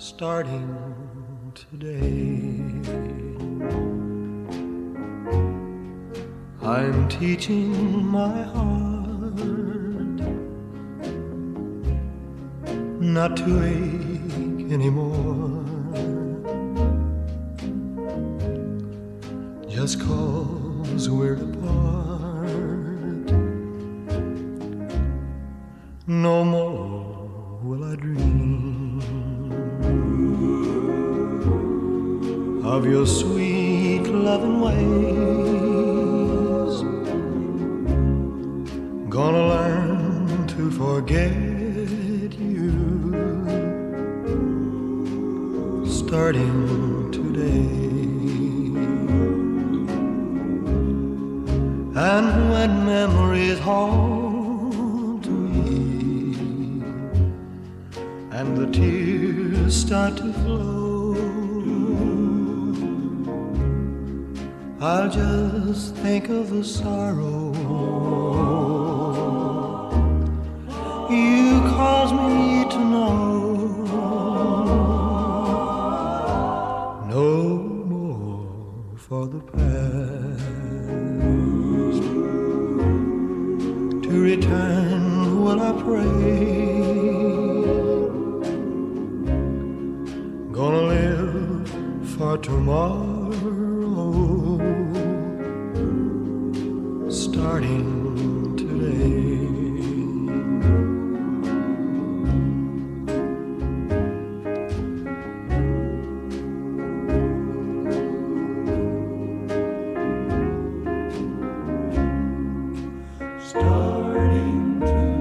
starting today. I'm teaching my heart not to ache anymore. Just cause we're apart. No more will I dream of your sweet loving ways. Gonna learn to forget you starting today. And when memories haunt tears start to flow, I'll just think of the sorrow you caused me to know. No more for the past to return will I pray. gonna live for tomorrow, starting today. Starting today.